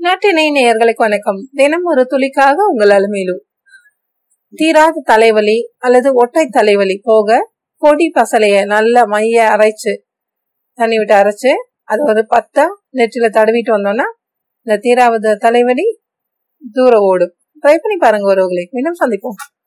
நாட்டினை நேயர்களுக்கு வணக்கம். தினம் ஒரு துளிக்காக உங்கள் அலுமையிலு. தீராத தலைவலி அல்லது ஒட்டை தலைவலி போக பொடி பசலைய நல்ல மைய அரைச்சு தண்ணி விட்டு அரைச்சு அதை ஒரு பத்தா நெற்றில தடவிட்டு வந்தோம்னா இந்த தீராவது தலைவலி தூர ஓடும். ட்ரை பண்ணி பாருங்க ஒருவர்களை. மீண்டும் சந்திப்போம்.